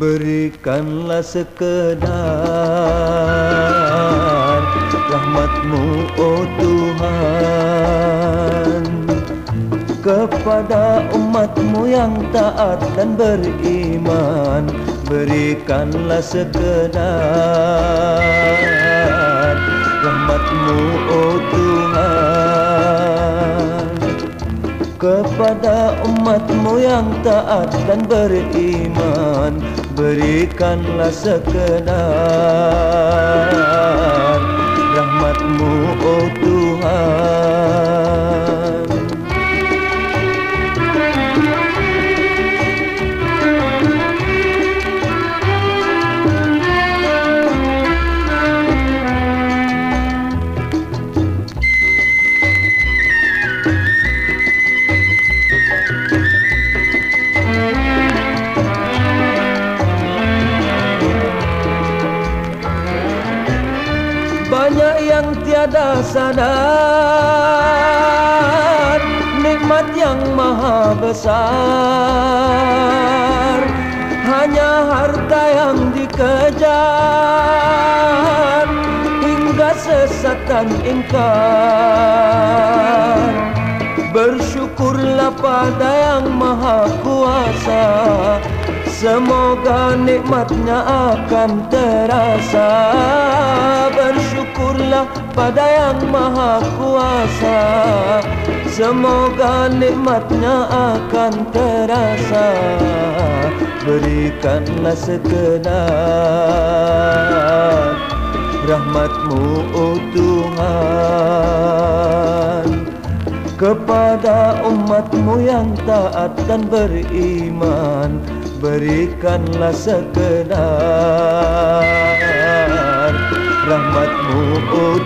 berikanlah sekedar rahmatmu oh Tuhan. Kepada umatmu yang taat dan beriman berikanlah sekedar rahmatmu oh Tuhan kepada umatmu yang taat dan beriman. Berikanlah sekedar Banyak yang tiada sadar. Nikmat yang maha besar. Hanya harta yang dikejar. Hingga sesatan ingkar. Bersyukurlah pada yang maha kuasa Semoga nikmatnya akan terasa. Bersyukurlah pada yang maha kuasa. Semoga nikmatnya akan terasa. Berikanlah sekedar Rahmatmu oh Tuhan. Kepada umatmu yang taat dan beriman berikanlah sekedar rahmatmu oh